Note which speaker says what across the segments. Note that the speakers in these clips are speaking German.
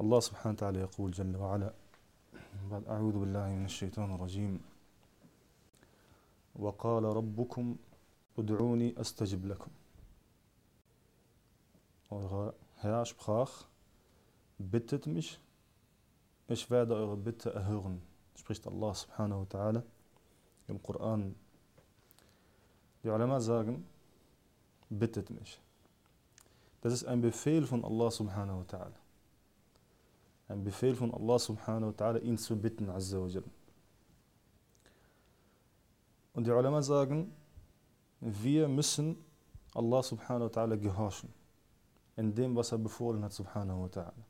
Speaker 1: الله سبحانه وتعالى يقول جل وعلا بل أعوذ بالله من الشيطان الرجيم. وقال ربكم ادعوني أستجب لكم. هيا شبخاخ bittet mich ich werde eure Bitte erhören spricht Allah سبحانه وتعالى. im Koran die Ulema sagen bittet mich das ist ein الله سبحانه وتعالى. Ein Befehl von Allah subhanahu wa ta'ala, ihn zu bitten, azza wa. Und die Ulama sagen, wir müssen Allah subhanahu wa ta'ala gehorchen in dem, was er befohlen hat, subhanahu wa ta'ala.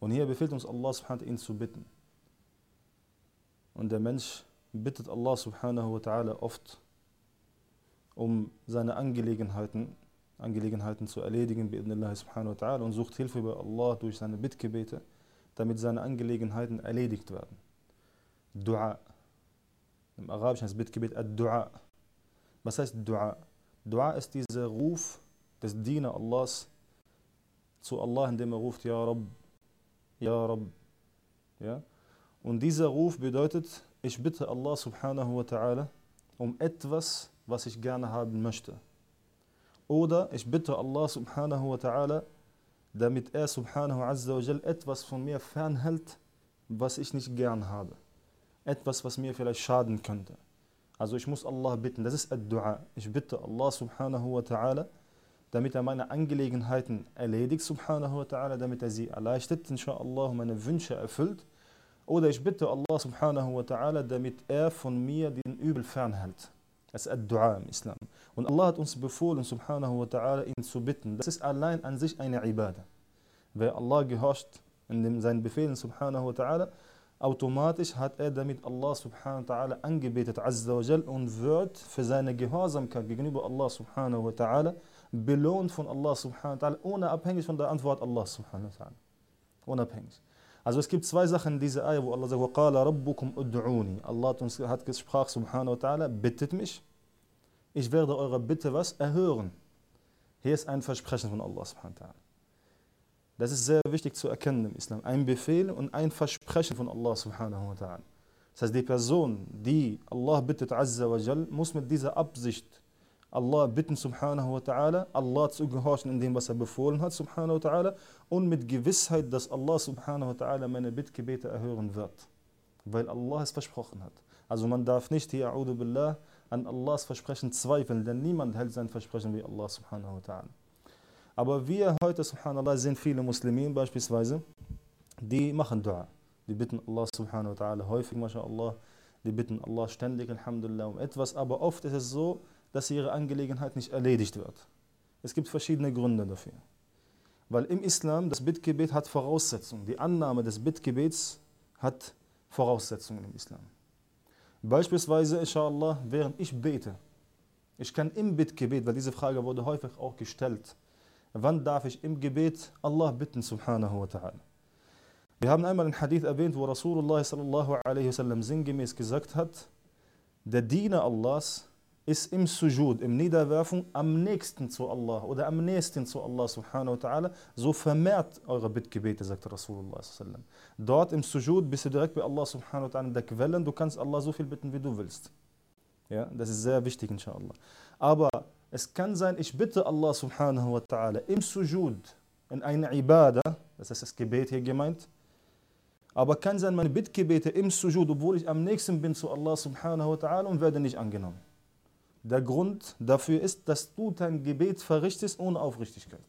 Speaker 1: Und hier befiehlt uns Allah subhanahu wa ta'ala, ihn zu bitten. Und der Mensch bittet Allah subhanahu wa ta'ala oft, um seine Angelegenheiten, Angelegenheiten zu erledigen, bi'idnillahi subhanahu wa ta'ala, und sucht Hilfe bei Allah durch seine Bittgebete, damit seine Angelegenheiten erledigt werden. Dua. Im Arabischen heißt Bittgebet Ad-Dua. Was heißt Dua? Dua ist dieser Ruf des Diener Allahs zu Allah, indem er ruft, Ja Rabb, Ja Rabb. Ja? Und dieser Ruf bedeutet, ich bitte Allah subhanahu wa ta'ala um etwas, was ich gerne haben möchte. Oder ich bitte Allah subhanahu wa ta'ala, damit er subhanahu azza wa etwas von mir fernhält, was ich nicht gern habe. Etwas, was mir vielleicht schaden könnte. Also ich muss Allah bitten, das ist Ad-Dua. Ich bitte Allah subhanahu wa ta'ala, damit er meine Angelegenheiten erledigt, subhanahu wa ta'ala, damit er sie erleichtert, inshallah, meine Wünsche erfüllt. Oder ich bitte Allah subhanahu wa ta'ala, damit er von mir den Übel fernhält. Das ist Ad-Dua im Islam. Und Allah hat uns befohlen, subhanahu wa ta'ala, ihn zu bitten. Das ist allein an sich eine Ibadah. Wer Allah gehorcht in seinen Befehlen, subhanahu wa ta'ala, automatisch hat er damit Allah subhanahu wa ta'ala angebetet, azza wa jal, und wird für seine Gehorsamkeit gegenüber Allah subhanahu wa ta'ala belohnt von Allah subhanahu wa ta'ala, unabhängig von der Antwort Allah subhanahu wa ta'ala. Unabhängig. Also es gibt zwei Sachen in dieser Ayah, wo Allah sagt, وَقَالَ رَبُّكُمْ أُدْعُونِ Allah hat uns hat gesprochen, subhanahu wa ta'ala, bittet mich, ich werde eure Bitte was erhören. Hier ist ein Versprechen von Allah subhanahu wa ta'ala. Das ist sehr wichtig zu erkennen im Islam. Ein Befehl und ein Versprechen von Allah subhanahu wa ta'ala. Das heißt, die Person, die Allah bittet, azza wa jal, muss mit dieser Absicht Allah bitten, subhanahu wa ta'ala, Allah zu gehorchen in dem, was er befohlen hat, subhanahu wa ta'ala, und mit Gewissheit, dass Allah subhanahu wa ta'ala meine Bittgebete erhören wird. Weil Allah es versprochen hat. Also man darf nicht hier, a'udhu billah, an Allahs Versprechen zweifeln, denn niemand hält sein Versprechen wie Allah subhanahu wa ta'ala. Aber wir heute, subhanallah, sind viele Muslimen beispielsweise, die machen Dua. Die bitten Allah subhanahu wa ta'ala häufig, mashallah, die bitten Allah ständig, alhamdulillah, um etwas, aber oft ist es so, dass ihre Angelegenheit nicht erledigt wird. Es gibt verschiedene Gründe dafür. Weil im Islam das Bittgebet hat Voraussetzungen. Die Annahme des Bittgebets hat Voraussetzungen im Islam. Beispielsweise, inshallah, während ich bete, ich kann im Bittgebet, weil diese Frage wurde häufig auch gestellt, wann darf ich im Gebet Allah bitten, subhanahu wa ta'ala. Wir haben einmal einen Hadith erwähnt, wo Rasulullah sallallahu alaihi wasallam sinngemäß gesagt hat, der Diener Allahs ist im Sujud, im Niederwerfen am nächsten zu Allah oder am nächsten zu Allah subhanahu wa ta'ala, so vermehrt eure Bittgebete, sagt Rasulullah sallam. Dort im Sujud bist du direkt bei Allah subhanahu wa ta'ala in der Quelle, du kannst Allah so viel bitten, wie du willst. Ja, das ist sehr wichtig, inshallah. Aber es kann sein, ich bitte Allah subhanahu wa ta'ala im Sujud, in einer Ibadah, das ist das Gebet hier gemeint, aber kann sein, meine Bittgebete im Sujud, obwohl ich am nächsten bin zu Allah subhanahu wa ta'ala und werde nicht angenommen. Der Grund dafür ist, dass du dein Gebet verrichtest ohne Aufrichtigkeit.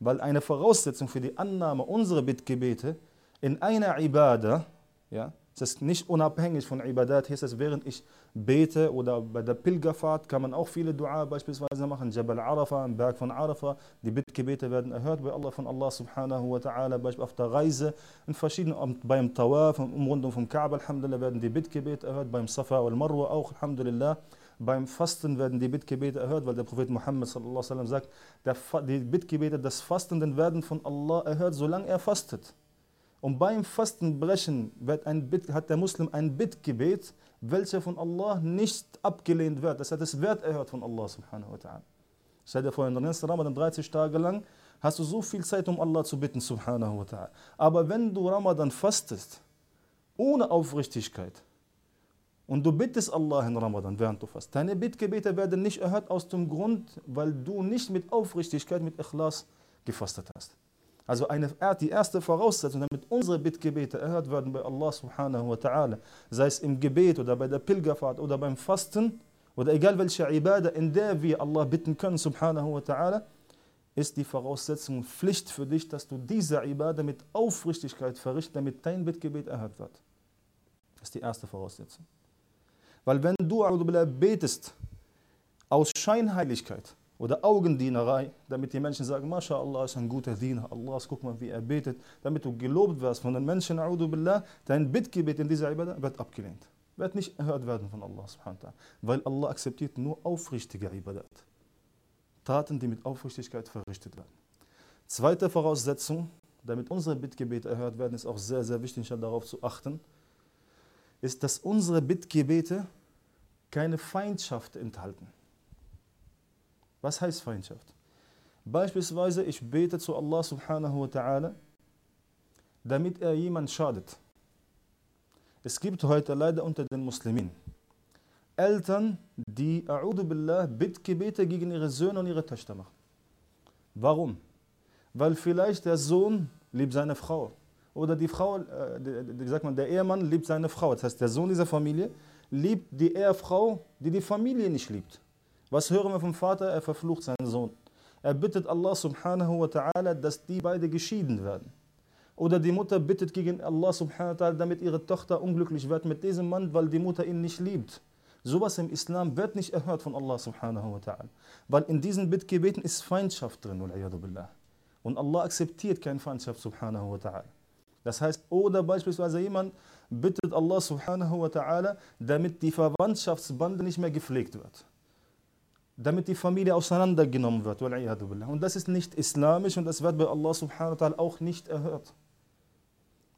Speaker 1: Weil eine Voraussetzung für die Annahme unserer Bittgebete in einer Ibadah, ja, das ist nicht unabhängig von Ibadat, hier ist es, während ich bete oder bei der Pilgerfahrt kann man auch viele Dua beispielsweise machen, Jabal Arafah, am Berg von Arafah, die Bittgebete werden erhört bei Allah von Allah subhanahu wa ta'ala, beispielsweise auf der Reise, in verschiedenen, beim Tawaf, im Umrundung vom Kaaba, Alhamdulillah, werden die Bittgebete erhört, beim Safa und Marwa auch, Alhamdulillah. Beim Fasten werden die Bittgebete erhört, weil der Prophet Muhammad sallallahu wasallam sagt, die Bittgebete des Fastenden werden von Allah erhört, solange er fastet. Und beim Fastenbrechen wird ein Bitt, hat der Muslim ein Bittgebet, welcher von Allah nicht abgelehnt wird. Das heißt, es wird erhört von Allah subhanahu wa ta'ala. Stell dir vor, in den Ramadan 30 Tage lang hast du so viel Zeit, um Allah zu bitten, subhanahu wa ta'ala. Aber wenn du Ramadan fastest, ohne Aufrichtigkeit, und du bittest Allah in Ramadan, während du fast, deine Bittgebete werden nicht erhört aus dem Grund, weil du nicht mit Aufrichtigkeit, mit Ikhlas gefastet hast. Also eine, die erste Voraussetzung, damit unsere Bittgebete erhört werden bei Allah subhanahu wa ta'ala, sei es im Gebet oder bei der Pilgerfahrt oder beim Fasten oder egal welche Ibadah, in der wir Allah bitten können subhanahu wa ta'ala, ist die Voraussetzung Pflicht für dich, dass du diese Ibadah mit Aufrichtigkeit verrichtest, damit dein Bittgebet erhört wird. Das ist die erste Voraussetzung. Weil wenn du betest aus Scheinheiligkeit oder Augendienerei, damit die Menschen sagen, MashaAllah ist ein guter Diener, Allah, guck mal, wie er betet, damit du gelobt wirst von den Menschen, dein Bittgebet in dieser Ibadah wird abgelehnt. Wird nicht erhört werden von Allah Weil Allah akzeptiert nur aufrichtige Ibadat. Taten, die mit Aufrichtigkeit verrichtet werden. Zweite Voraussetzung, damit unsere Bittgebete erhört werden, ist auch sehr, sehr wichtig, darauf zu achten, ist, dass unsere Bittgebete keine Feindschaft enthalten. Was heißt Feindschaft? Beispielsweise, ich bete zu Allah subhanahu wa ta'ala, damit er jemand schadet. Es gibt heute leider unter den Muslimen Eltern, die billah, Bittgebete gegen ihre Söhne und ihre Töchter machen. Warum? Weil vielleicht der Sohn liebt seine Frau oder die Frau, äh, wie sagt man, der Ehemann liebt seine Frau. Das heißt, der Sohn dieser Familie liebt die Ehefrau, die die Familie nicht liebt. Was hören wir vom Vater? Er verflucht seinen Sohn. Er bittet Allah subhanahu wa ta'ala, dass die beide geschieden werden. Oder die Mutter bittet gegen Allah subhanahu wa ta'ala, damit ihre Tochter unglücklich wird mit diesem Mann, weil die Mutter ihn nicht liebt. Sowas im Islam wird nicht erhört von Allah subhanahu wa ta'ala. Weil in diesen Bittgebeten ist Feindschaft drin, billah. Und Allah akzeptiert keine Feindschaft subhanahu wa ta'ala. Das heißt, oder beispielsweise jemand bittet Allah subhanahu wa ta'ala, damit die Verwandtschaftsbande nicht mehr gepflegt wird. Damit die Familie auseinandergenommen wird. Und das ist nicht islamisch und das wird bei Allah subhanahu wa ta'ala auch nicht erhört.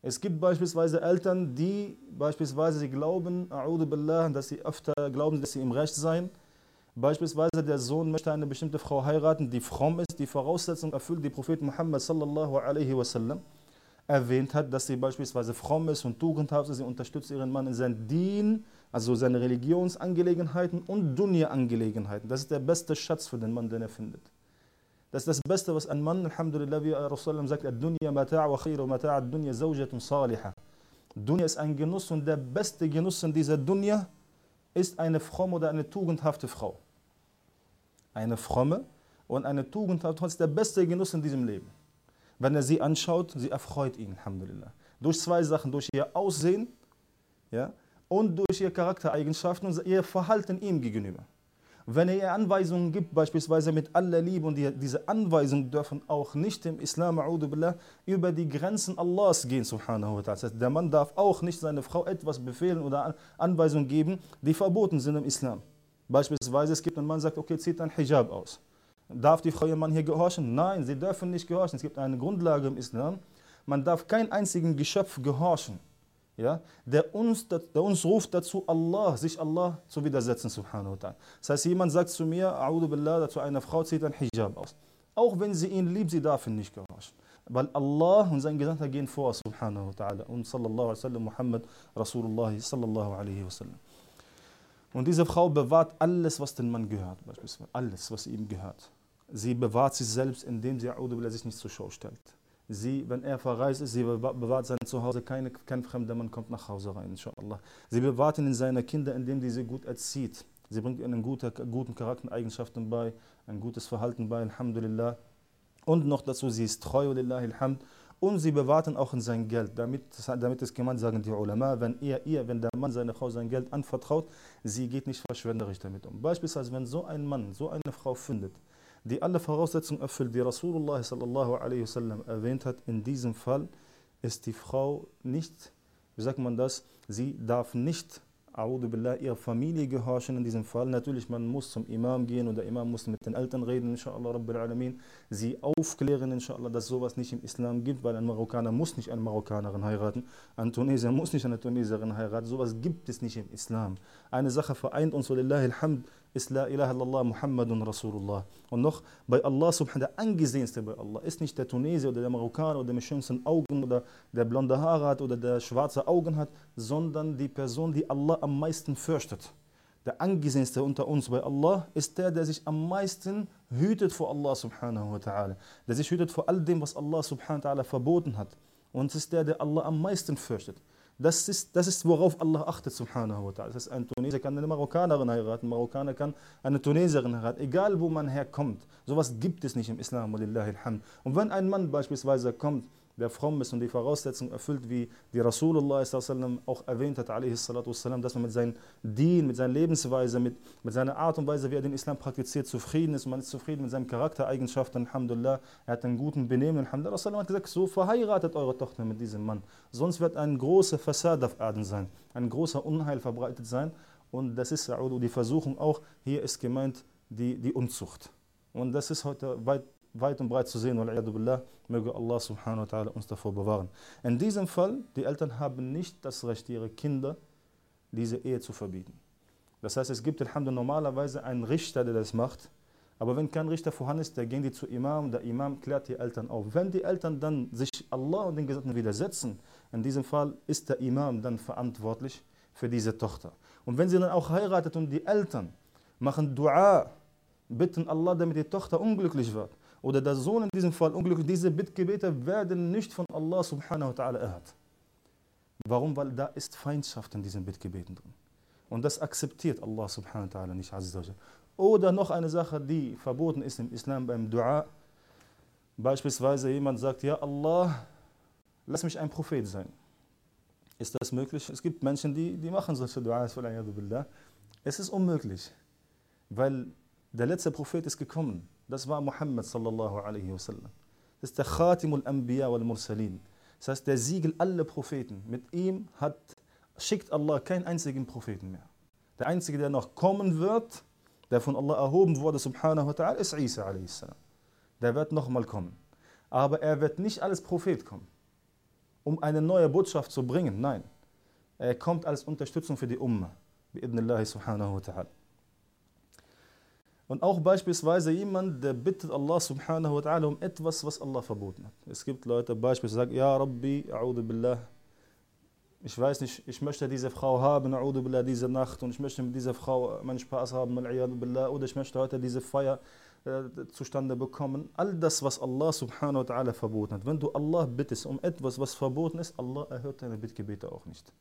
Speaker 1: Es gibt beispielsweise Eltern, die beispielsweise sie glauben, dass sie öfter glauben, dass sie im Recht seien. Beispielsweise der Sohn möchte eine bestimmte Frau heiraten, die fromm ist, die Voraussetzung erfüllt, die Prophet Muhammad sallallahu alaihi wasallam erwähnt hat, dass sie beispielsweise fromm ist und tugendhaft ist, sie unterstützt ihren Mann in seinem Dien, also seine Religionsangelegenheiten und Dunya-Angelegenheiten. Das ist der beste Schatz für den Mann, den er findet. Das ist das Beste, was ein Mann, Alhamdulillah, wie Rasulullah sagt, Dunya mata' wa khairu mata' dunya zawjatun salihah. Dunya ist ein Genuss und der beste Genuss in dieser Dunya ist eine fromme oder eine tugendhafte Frau. Eine fromme und eine tugendhafte Frau ist der beste Genuss in diesem Leben. Wenn er sie anschaut, sie erfreut ihn, Alhamdulillah. Durch zwei Sachen, durch ihr Aussehen ja, und durch ihre Charaktereigenschaften und ihr Verhalten ihm gegenüber. Wenn er ihr Anweisungen gibt, beispielsweise mit aller Liebe, und die, diese Anweisungen dürfen auch nicht im Islam billah, über die Grenzen Allahs gehen, subhanahu wa ta'ala. Der Mann darf auch nicht seiner Frau etwas befehlen oder Anweisungen geben, die verboten sind im Islam. Beispielsweise, es gibt einen Mann, der sagt, okay, zieht ein Hijab aus. Darf die Frau ihrem Mann hier gehorchen? Nein, sie dürfen nicht gehorchen. Es gibt eine Grundlage im Islam. Man darf kein einzigen Geschöpf gehorchen ja, der, uns, der uns ruft dazu, Allah, sich Allah zu widersetzen, subhanahu wa. Das heißt, jemand sagt zu mir, A'udhu billah, dazu eine Frau zieht ein Hijab aus. Auch wenn sie ihn liebt, sie darf ihn nicht gehorchen. Weil Allah und sein Gesandter gehen vor, subhanahu wa ta'ala. Und sallallahu alaihi wa sallam, Muhammad Rasulullah sallallahu alaihi wa sallam. Und diese Frau bewahrt alles, was den Mann gehört, beispielsweise. Alles, was ihm gehört. Sie bewahrt sich selbst, indem sie A'udhu billah sich nicht zur Schau stellt. Sie, wenn er verreist ist, sie bewahrt sein Zuhause, keine, kein fremder Mann kommt nach Hause rein, inshallah. Sie bewahrt ihn in seine Kinder, indem sie sie gut erzieht. Sie bringt ihnen gute, guten Charaktereigenschaften bei, ein gutes Verhalten bei, Alhamdulillah. Und noch dazu, sie ist treu, Alhamd. Und sie bewahrten auch in sein Geld, damit, damit es gemeint sagen die Ulama, wenn er ihr, wenn der Mann seine Frau sein Geld anvertraut, sie geht nicht verschwenderisch damit um. Beispielsweise, wenn so ein Mann so eine Frau findet, die alle Voraussetzungen erfüllt, die Rasulullah sallallahu alaihi wasallam erwähnt hat. In diesem Fall ist die Frau nicht, wie sagt man das, sie darf nicht billah, ihrer Familie gehorchen in diesem Fall. Natürlich, man muss zum Imam gehen und der Imam muss mit den Eltern reden, inshallah, Rabbil Alamin. Sie aufklären, inshallah, dass sowas nicht im Islam gibt, weil ein Marokkaner muss nicht eine Marokkanerin heiraten, ein Tunesier muss nicht eine Tunesierin heiraten. Sowas gibt es nicht im Islam. Eine Sache vereint uns, alhamd, ist La ilaha illallah Muhammadun Rasulullah. Und noch bei Allah subhanahu der angesehenste bei Allah ist nicht der Tunesier oder der Marokkaner oder der mit schönsten Augen oder der blonde Haare hat oder der schwarze Augen hat, sondern die Person, die Allah am meisten fürchtet. Der angesehenste unter uns bei Allah ist der, der sich am meisten hütet vor Allah subhanahu wa ta'ala. Der sich hütet vor all dem, was Allah subhanahu wa ta'ala verboten hat. Und es ist der, der Allah am meisten fürchtet. Das ist, das ist, worauf Allah achtet, subhanahu wa ta'ala. Das heißt, ein Tunesier kann eine Marokkanerin heiraten, ein Marokkaner kann eine Tunesierin heiraten, egal wo man herkommt. Sowas gibt es nicht im Islam, Und wenn ein Mann beispielsweise kommt der fromm ist und die Voraussetzungen erfüllt, wie die Rasulullah auch erwähnt hat, dass man mit seinem Dien, mit seiner Lebensweise, mit, mit seiner Art und Weise, wie er den Islam praktiziert, zufrieden ist. Man ist zufrieden mit seinen Charaktereigenschaften, Alhamdulillah, er hat einen guten Benehmen, Alhamdulillah. Rasulullah hat gesagt, so verheiratet eure Tochter mit diesem Mann, sonst wird ein großer Fassad auf Erden sein, ein großer Unheil verbreitet sein. Und das ist die Versuchung auch, hier ist gemeint die, die Unzucht. Und das ist heute weit weit und breit zu sehen, billah, möge Allah subhanahu wa ta'ala uns davor bewahren. In diesem Fall, die Eltern haben nicht das Recht, ihre Kinder diese Ehe zu verbieten. Das heißt, es gibt Alhamdulillah normalerweise einen Richter, der das macht, aber wenn kein Richter vorhanden ist, der gehen die zu Imam, der Imam klärt die Eltern auf. Wenn die Eltern dann sich Allah und den Gesandten widersetzen, in diesem Fall ist der Imam dann verantwortlich für diese Tochter. Und wenn sie dann auch heiratet und die Eltern machen Dua, bitten Allah, damit die Tochter unglücklich wird, oder der Sohn in diesem Fall unglücklich, diese Bittgebete werden nicht von Allah subhanahu wa ta'ala erhört. Warum? Weil da ist Feindschaft in diesen Bittgebeten drin. Und das akzeptiert Allah subhanahu wa ta'ala nicht. Oder noch eine Sache, die verboten ist im Islam beim Dua. Beispielsweise jemand sagt, ja Allah, lass mich ein Prophet sein. Ist das möglich? Es gibt Menschen, die, die machen solche Duas. Es ist unmöglich, weil der letzte Prophet ist gekommen. Das war Muhammad sallallahu alaihi wasallam. Das ist der Khatimul Anbiya wal Mursalin. Das heißt, der Siegel aller Propheten. Mit ihm hat, schickt Allah keinen einzigen Propheten mehr. Der einzige, der noch kommen wird, der von Allah erhoben wurde, subhanahu wa ta'ala, ist Isa a.s. Der wird nochmal kommen. Aber er wird nicht als Prophet kommen, um eine neue Botschaft zu bringen. Nein. Er kommt als Unterstützung für die Ummah. Bi subhanahu wa ta'ala. Und auch beispielsweise jemand, der bittet Allah subhanahu wa ta'ala um etwas, was Allah verboten hat. Es gibt Leute, beispielsweise sagen, Ja Rabbi, a'udhu billah, ich weiß nicht, ich möchte diese Frau haben, a'udhu billah, diese Nacht und ich möchte mit dieser Frau meinen Spaß haben, billah, oder ich möchte heute diese Feier äh, zustande bekommen. All das, was Allah subhanahu wa ta'ala verboten hat. Wenn du Allah bittest um etwas, was verboten ist, Allah erhört deine Bittgebete auch nicht.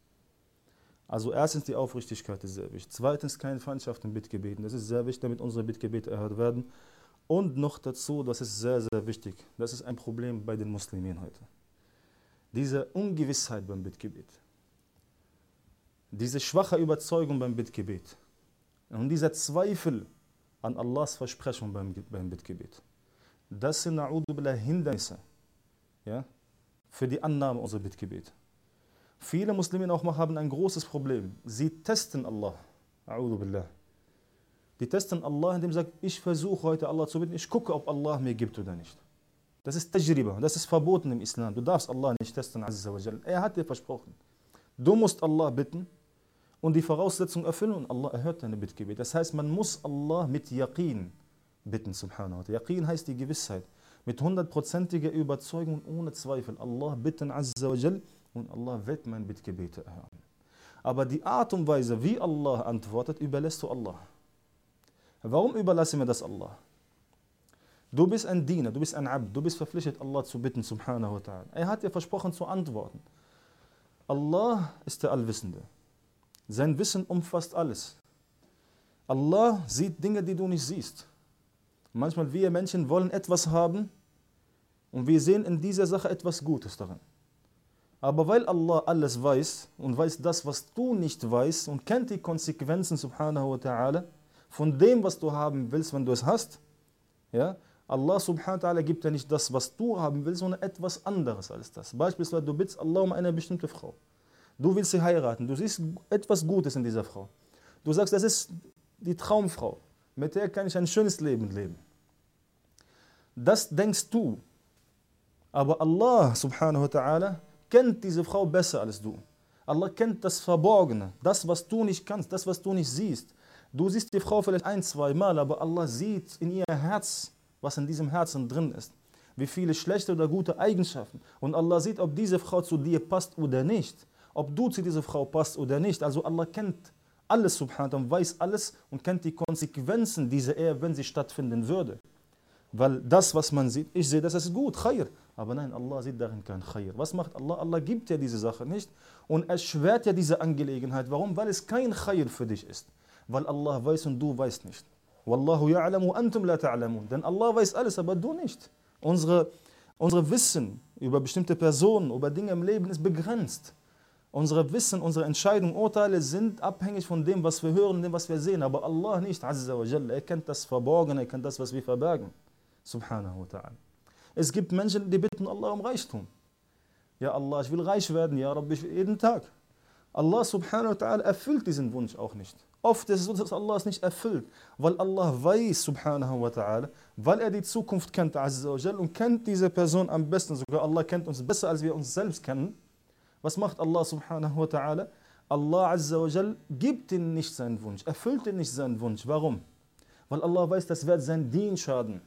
Speaker 1: Also erstens die Aufrichtigkeit ist sehr wichtig. Zweitens keine Feindschaft im Bittgebeten. Das ist sehr wichtig, damit unsere Bittgebete erhört werden. Und noch dazu, das ist sehr, sehr wichtig, das ist ein Problem bei den Muslimen heute. Diese Ungewissheit beim Bittgebet. Diese schwache Überzeugung beim Bittgebet. Und dieser Zweifel an Allahs Versprechung beim, beim Bittgebet. Das sind Hindernisse ja, für die Annahme unserer Bittgebete. Viele Muslime auch haben ein großes Problem. Sie testen Allah. billah. Die testen Allah, indem sie sagen, ich versuche heute Allah zu bitten, ich gucke, ob Allah mir gibt oder nicht. Das ist Tajriba, das ist verboten im Islam. Du darfst Allah nicht testen, Er hat dir versprochen. Du musst Allah bitten und die Voraussetzungen erfüllen und Allah erhört deine Bittgebet. Das heißt, man muss Allah mit Yaqin bitten, subhanahu wa ta'ala. Yaqin heißt die Gewissheit. Mit hundertprozentiger Überzeugung und ohne Zweifel. Allah bitten, azza wa und Allah wird mein Bittgebete erhören. Aber die Art und Weise, wie Allah antwortet, überlässt du Allah. Warum überlassen wir das Allah? Du bist ein Diener, du bist ein Abd, du bist verpflichtet, Allah zu bitten, subhanahu wa ta'ala. Er hat dir versprochen zu antworten. Allah ist der Allwissende. Sein Wissen umfasst alles. Allah sieht Dinge, die du nicht siehst. Manchmal wir Menschen wollen etwas haben und wir sehen in dieser Sache etwas Gutes darin. Aber weil Allah alles weiß und weiß das, was du nicht weißt und kennt die Konsequenzen, subhanahu wa ta'ala, von dem, was du haben willst, wenn du es hast, ja, Allah subhanahu wa ta'ala gibt dir nicht das, was du haben willst, sondern etwas anderes als das. Beispielsweise, du bittest Allah um eine bestimmte Frau. Du willst sie heiraten, du siehst etwas Gutes in dieser Frau. Du sagst, das ist die Traumfrau, mit der kann ich ein schönes Leben leben. Das denkst du. Aber Allah subhanahu wa ta'ala kennt diese Frau besser als du. Allah kennt das Verborgene, das, was du nicht kannst, das, was du nicht siehst. Du siehst die Frau vielleicht ein, zwei Mal, aber Allah sieht in ihr Herz, was in diesem Herzen drin ist. Wie viele schlechte oder gute Eigenschaften. Und Allah sieht, ob diese Frau zu dir passt oder nicht. Ob du zu dieser Frau passt oder nicht. Also Allah kennt alles subhanahu und weiß alles und kennt die Konsequenzen dieser Ehe, wenn sie stattfinden würde. Weil das, was man sieht, ich sehe, das ist gut, Khair. Aber nein, Allah sieht darin kein Khair. Was macht Allah? Allah gibt ja diese Sache nicht und erschwert ja diese Angelegenheit. Warum? Weil es kein Khair für dich ist. Weil Allah weiß und du weißt nicht. Wallahu ya'lamu antum la ta'lamun. Denn Allah weiß alles, aber du nicht. Unsere, unsere Wissen über bestimmte Personen, über Dinge im Leben ist begrenzt. Unsere Wissen, unsere Entscheidungen, Urteile sind abhängig von dem, was wir hören, dem, was wir sehen. Aber Allah nicht, Azza wa Jalla. Er kennt das Verborgene, er kennt das, was wir verbergen. Subhanahu wa ta'ala. Es gibt Menschen, die bitten Allah um Reichtum. Ja Allah, ich will reich werden, ja Rabbi, jeden Tag. Allah subhanahu wa ta'ala erfüllt diesen Wunsch auch nicht. Oft ist es so, dass Allah es nicht erfüllt, weil Allah weiß, subhanahu wa ta'ala, weil er die Zukunft kennt, azza und kennt diese Person am besten. Sogar Allah kennt uns besser, als wir uns selbst kennen. Was macht Allah subhanahu wa ta'ala? Allah azza gibt ihm nicht seinen Wunsch, erfüllt ihm nicht seinen Wunsch. Warum? Weil Allah weiß, das wird sein Dien schaden.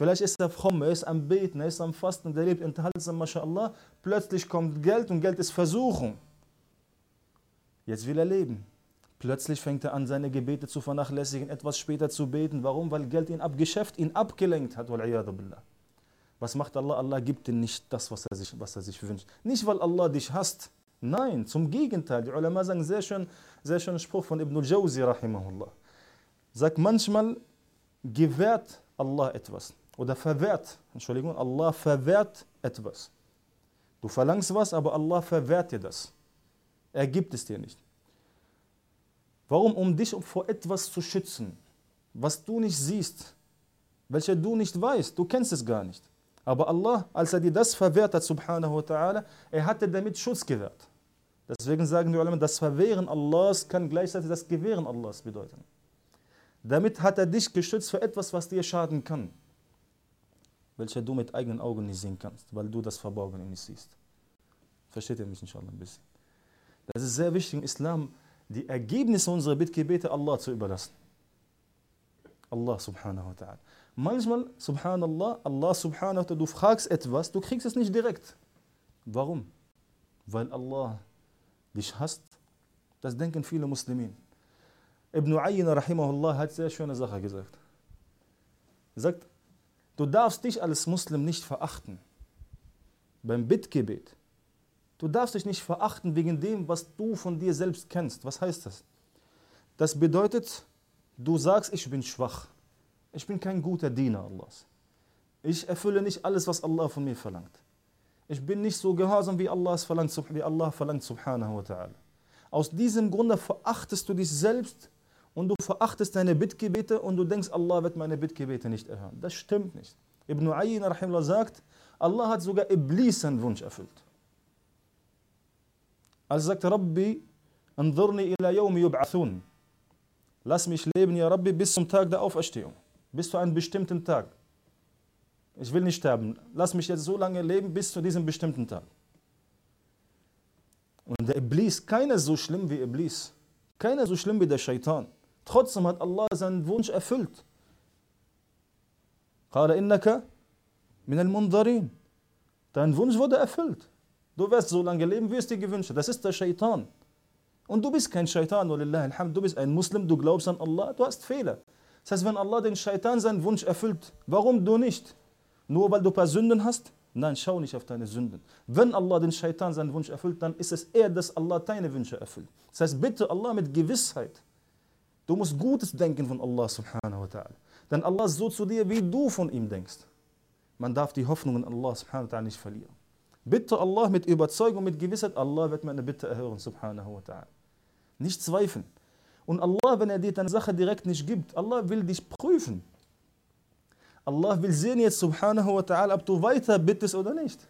Speaker 1: Vielleicht ist er fromm, er ist am Beten, er ist am Fasten, der lebt enthaltsam, mashallah. Plötzlich kommt Geld und Geld ist Versuchung. Jetzt will er leben. Plötzlich fängt er an, seine Gebete zu vernachlässigen, etwas später zu beten. Warum? Weil Geld ihn abgeschäft, ihn abgelenkt hat. Was macht Allah? Allah gibt ihm nicht das, was er, sich, was er sich wünscht. Nicht, weil Allah dich hasst. Nein, zum Gegenteil. Die Ulama sagen sehr schön, sehr schönen Spruch von Ibn Jawzi, rahimahullah. Sagt manchmal, gewährt Allah etwas oder verwehrt, Entschuldigung, Allah verwehrt etwas. Du verlangst was, aber Allah verwehrt dir das. Er gibt es dir nicht. Warum? Um dich vor etwas zu schützen, was du nicht siehst, welches du nicht weißt, du kennst es gar nicht. Aber Allah, als er dir das verwehrt hat, subhanahu wa ta'ala, er hat dir damit Schutz gewährt. Deswegen sagen wir, das Verwehren Allahs kann gleichzeitig das Gewähren Allahs bedeuten. Damit hat er dich geschützt für etwas, was dir schaden kann welche du mit eigenen Augen nicht sehen kannst, weil du das Verborgene nicht siehst. Versteht ihr mich inshallah ein bisschen? Das ist sehr wichtig im Islam, die Ergebnisse unserer Bittgebete Allah zu überlassen. Allah subhanahu wa ta'ala. Manchmal, subhanallah, Allah subhanahu wa ta'ala, du fragst etwas, du kriegst es nicht direkt. Warum? Weil Allah dich hasst. Das denken viele Muslimen. Ibn Ayyin rahimahullah hat sehr schöne Sache gesagt. Er sagt, Du darfst dich als Muslim nicht verachten beim Bittgebet. Du darfst dich nicht verachten wegen dem, was du von dir selbst kennst. Was heißt das? Das bedeutet, du sagst, ich bin schwach. Ich bin kein guter Diener Allahs. Ich erfülle nicht alles, was Allah von mir verlangt. Ich bin nicht so gehorsam, wie Allah es verlangt, wie Allah verlangt, subhanahu wa ta'ala. Aus diesem Grunde verachtest du dich selbst und du verachtest deine Bittgebete und du denkst, Allah wird meine Bittgebete nicht erhören. Das stimmt nicht. Ibn Ayyin rahimullah sagt, Allah hat sogar Iblis seinen Wunsch erfüllt. Also sagt Rabbi, anzurni ila yawmi yub'athun. Lass mich leben, ja Rabbi, bis zum Tag der Auferstehung. Bis zu einem bestimmten Tag. Ich will nicht sterben. Lass mich jetzt so lange leben, bis zu diesem bestimmten Tag. Und der Iblis, keiner so schlimm wie Iblis. Keiner so schlimm wie der Shaitan. Trotzdem hat Allah seinen Wunsch erfüllt. قال إنك من المنظرين. Dein Wunsch wurde erfüllt. Du wirst so lange leben, wie es dir gewünscht Das ist der Shaitan. Und du bist kein Shaitan, du bist ein Muslim, du glaubst an Allah, du hast Fehler. Das heißt, wenn Allah den Shaitan seinen Wunsch erfüllt, warum du nicht? Nur weil du ein paar Sünden hast? Nein, schau nicht auf deine Sünden. Wenn Allah den Shaitan seinen Wunsch erfüllt, dann ist es eher, dass Allah deine Wünsche erfüllt. Das heißt, bitte Allah mit Gewissheit. Du musst Gutes denken von Allah subhanahu wa ta'ala. Denn Allah ist so zu dir, wie du von ihm denkst. Man darf die Hoffnung in Allah subhanahu wa ta'ala nicht verlieren. Bitte Allah mit Überzeugung, mit Gewissheit, Allah wird meine Bitte erhören, subhanahu wa ta'ala. Nicht zweifeln. Und Allah, wenn er dir deine Sache direkt nicht gibt, Allah will dich prüfen. Allah will sehen jetzt, subhanahu wa ta'ala, ob du weiter bittest oder nicht.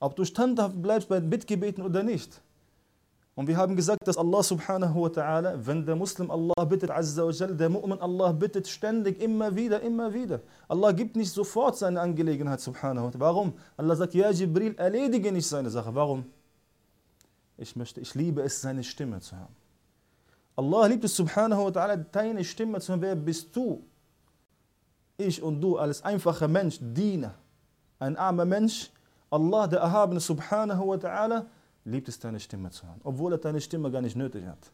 Speaker 1: Ob du standhaft bleibst bei den Bittgebeten oder nicht. Und wir haben gesagt, dass Allah subhanahu wa ta'ala, wenn der Muslim Allah bittet, azza wa jal, der Mu'min Allah bittet ständig, immer wieder, immer wieder. Allah gibt nicht sofort seine Angelegenheit subhanahu wa ta'ala. Warum? Allah sagt, ja Jibril, erledige nicht seine Sache. Warum? Ich möchte, ich liebe es, seine Stimme zu hören. Allah liebt es subhanahu wa ta'ala, deine Stimme zu hören. Wer bist du? Ich und du als einfacher Mensch, Diener, ein armer Mensch. Allah, der Erhabene subhanahu wa ta'ala, liebt es deine Stimme zu hören, obwohl er deine Stimme gar nicht nötig hat.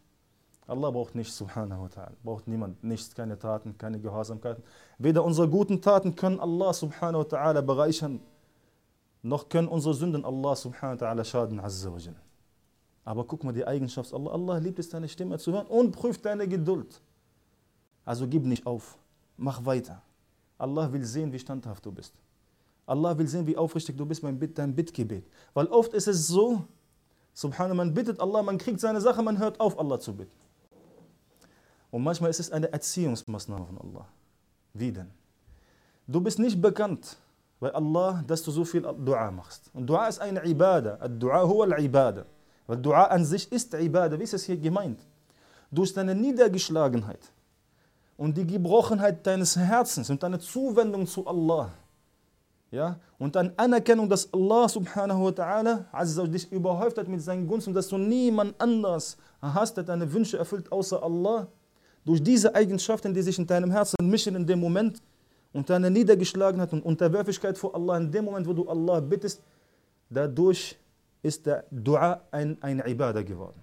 Speaker 1: Allah braucht nichts, subhanahu wa ta'ala. Braucht niemand, nichts, keine Taten, keine Gehorsamkeiten. Weder unsere guten Taten können Allah subhanahu wa ta'ala bereichern, noch können unsere Sünden Allah subhanahu wa ta'ala schaden, azza wa jal. Aber guck mal die Eigenschaft Allah. Allah liebt es, deine Stimme zu hören und prüft deine Geduld. Also gib nicht auf, mach weiter. Allah will sehen, wie standhaft du bist. Allah will sehen, wie aufrichtig du bist beim Bittgebet. Weil oft ist es so, subhanallah, man bittet Allah, man kriegt seine Sache, man hört auf, Allah zu bitten. Und manchmal ist es eine Erziehungsmaßnahme von Allah. Wie denn? Du bist nicht bekannt bei Allah, dass du so viel Dua machst. Und Dua ist eine Ibadah. Dua huwa al-Ibadah. Weil Dua an sich ist Ibadah. Wie ist es hier gemeint? Durch deine Niedergeschlagenheit und die Gebrochenheit deines Herzens und deine Zuwendung zu Allah. Ja? Und dann Anerkennung, dass Allah subhanahu wa ta'ala dich überhäuft hat mit seinen Gunsten dass du niemand anders hast, der deine Wünsche erfüllt, außer Allah durch diese Eigenschaften, die sich in deinem Herzen mischen in dem Moment und deine Niedergeschlagenheit und Unterwürfigkeit vor Allah, in dem Moment, wo du Allah bittest, dadurch ist der Dua ein, ein Ibadah geworden.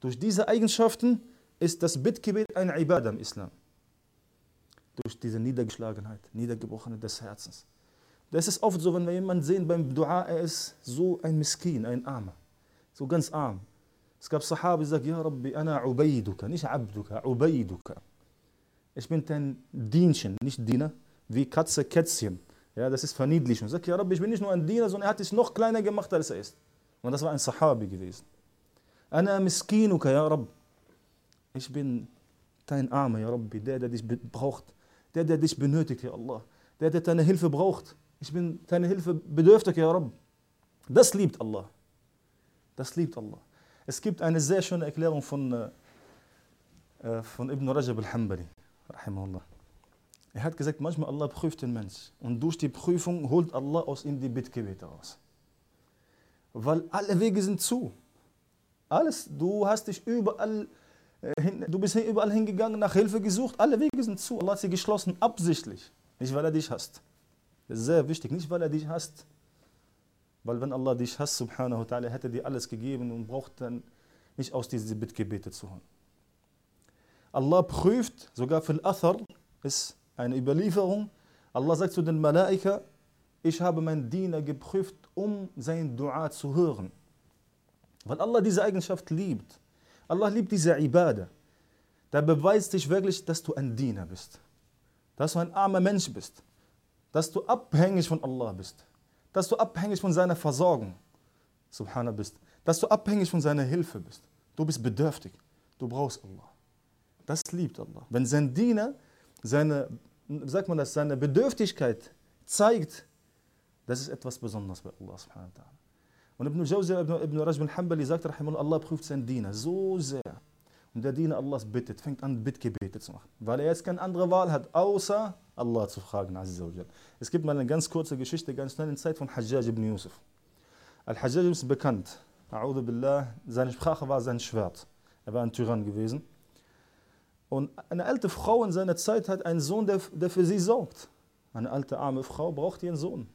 Speaker 1: Durch diese Eigenschaften ist das Bittgebet ein Ibadah im Islam. Durch diese Niedergeschlagenheit, Niedergebrochene des Herzens. Das ist oft so, wenn wir jemanden sehen beim Dua, er ist so ein Miskin, ein Armer, so ganz arm. Es gab Sahabi, die sagen, Ja Rabbi, ana Ubaiduka, nicht Abduka, Ubaiduka. Ich bin dein Dienchen, nicht Diener, wie Katze, Kätzchen. Ja, das ist Verniedlichung. Sag, Ja Rabbi, ich bin nicht nur ein Diener, sondern er hat dich noch kleiner gemacht, als er ist. Und das war ein Sahabi gewesen. Ana miskinuka, Ja Rabbi. Ich bin dein Armer, Ja Rabbi, der, der dich braucht. Der, der dich benötigt, Ja Allah. Der, der deine Hilfe braucht. Ich bin deine Hilfe bedürftig, Ja Rabbi. Das liebt Allah. Das liebt Allah. Es gibt eine sehr schöne Erklärung von, äh, äh von Ibn Rajab al-Hambali. Er hat gesagt, manchmal Allah prüft den Mensch und durch die Prüfung holt Allah aus ihm die Bittgebete raus. Weil alle Wege sind zu. Alles, du hast dich überall, äh, hin, du bist überall hingegangen, nach Hilfe gesucht, alle Wege sind zu. Allah hat sie geschlossen, absichtlich. Nicht, weil er dich hasst. Das ist sehr wichtig, nicht, weil er dich hasst, weil wenn Allah dich hasst, subhanahu wa ta'ala, hätte dir alles gegeben und braucht dann nicht aus diesen Bittgebete zu holen. Allah prüft, sogar für Athar ist eine Überlieferung, Allah sagt zu den Malaika, ich habe meinen Diener geprüft, um sein Dua zu hören. Weil Allah diese Eigenschaft liebt. Allah liebt diese Ibadah. Da beweist dich wirklich, dass du ein Diener bist. Dass du ein armer Mensch bist. Dass du abhängig von Allah bist dass du abhängig von seiner Versorgung, Subhana, bist. Dass du abhängig von seiner Hilfe bist. Du bist bedürftig. Du brauchst Allah. Das liebt Allah. Wenn sein Diener seine, sagt man das, seine Bedürftigkeit zeigt, das ist etwas Besonderes bei Allah subhanahu wa ta'ala. Und Ibn Jawzi, Ibn, Ibn Rajb al-Hambali sagt, Allah prüft seinen Diener so sehr. Und der Diener Allahs bittet, fängt an, Bittgebete zu machen. Weil er jetzt keine andere Wahl hat, außer Allah zu fragen. Es gibt mal eine ganz kurze Geschichte, ganz schnell in Zeit von Hajjaj ibn Yusuf. Al-Hajjaj ist bekannt. Billah, seine Sprache war sein Schwert. Er war ein Tyrann gewesen. Und eine alte Frau in seiner Zeit hat einen Sohn, der, der für sie sorgt. Eine alte arme Frau braucht ihren Sohn.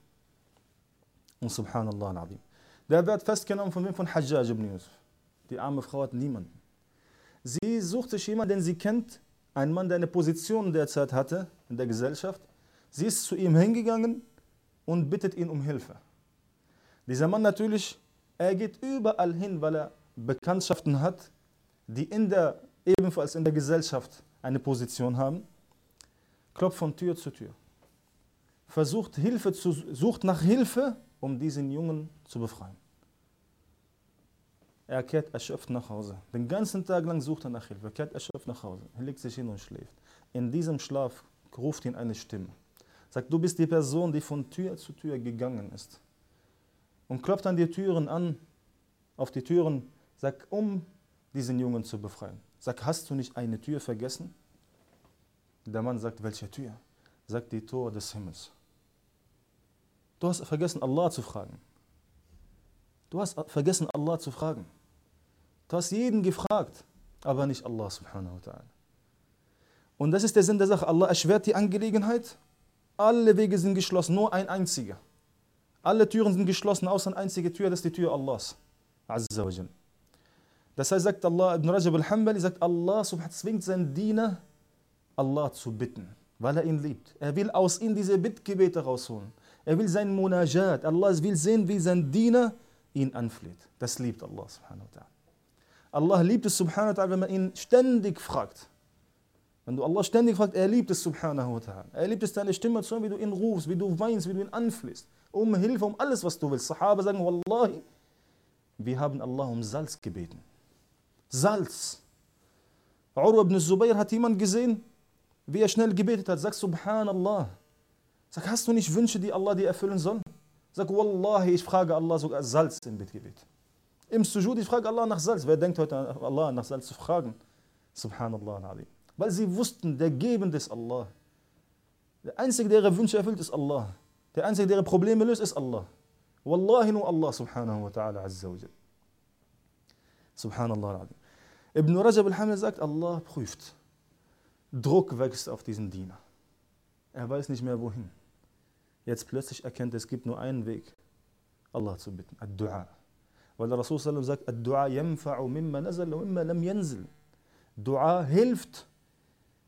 Speaker 1: Und subhanallah al-Azim. Der wird festgenommen von wem? Von Hajjaj ibn Yusuf. Die arme Frau hat niemanden. Sie sucht sich jemanden, den sie kennt, ein Mann, der eine Position derzeit hatte in der Gesellschaft. Sie ist zu ihm hingegangen und bittet ihn um Hilfe. Dieser Mann natürlich, er geht überall hin, weil er Bekanntschaften hat, die in der, ebenfalls in der Gesellschaft eine Position haben, klopft von Tür zu Tür, versucht Hilfe zu, sucht nach Hilfe, um diesen Jungen zu befreien. Er kehrt erschöpft nach Hause. Den ganzen Tag lang sucht er nach Hilfe. Er kehrt erschöpft nach Hause. Er legt sich hin und schläft. In diesem Schlaf ruft ihn eine Stimme. Sagt, du bist die Person, die von Tür zu Tür gegangen ist. Und klopft an die Türen an, auf die Türen, sagt, um diesen Jungen zu befreien. Sagt, hast du nicht eine Tür vergessen? Der Mann sagt, welche Tür? Sagt, die Tor des Himmels. Du hast vergessen, Allah zu fragen. Du hast vergessen, Allah zu fragen. Du hast jeden gefragt. aber nicht Allah subhanahu wa ta'ala. Und das ist der Sinn der Sache. Allah erschwert die Angelegenheit. Alle Wege sind geschlossen, nur ein einziger. Alle Türen sind geschlossen, außer eine einzige Tür, das ist die Tür Allahs. Azza wa Das heißt, sagt Allah, Ibn Rajab al-Hambali, sagt Allah zwingt seinen Diener, Allah zu bitten, weil er ihn liebt. Er will aus ihm diese Bittgebete rausholen. Er will sein Munajat. Allah will sehen, wie sein Diener ihn anfleht. Das liebt Allah subhanahu wa ta'ala. Allah liebt es subhanahu wa ta'ala, wenn man ihn ständig fragt. Wenn du Allah ständig fragst, er liebt es subhanahu wa ta'ala. Er liebt es, deine Stimme zu hören, wie du ihn rufst, wie du weinst, wie du ihn anflehst. Um Hilfe, um alles, was du willst. Sahaba sagen, Wallahi, wir haben Allah um Salz gebeten. Salz. Urwa ibn Zubayr hat jemand gesehen, wie er schnell gebetet hat. Sag Subhanallah. Sag, hast du nicht Wünsche, die Allah dir erfüllen soll? Sag, Wallahi, ich frage Allah sogar Salz im Bittgebet. Im Sujud, ich frage Allah nach Salz. Wer denkt heute an Allah nach Salz zu fragen? Subhanallah al Weil sie wussten, der Gebende ist Allah. Der Einzige, der ihre Wünsche erfüllt, ist Allah. Der Einzige, der ihre Probleme löst, ist Allah. Wallahi nur Allah subhanahu wa ta'ala azza wa jal. Subhanallah al Ibn Rajab al-Hamil sagt, Allah prüft. Druck wächst auf diesen Diener. Er weiß nicht mehr wohin. Jetzt plötzlich erkennt, es gibt nur einen Weg, Allah zu bitten, Ad-Dua. Weil der Rasul sagt, Ad-Dua yanfa'u mimma nazal mimma lam yanzil. Dua hilft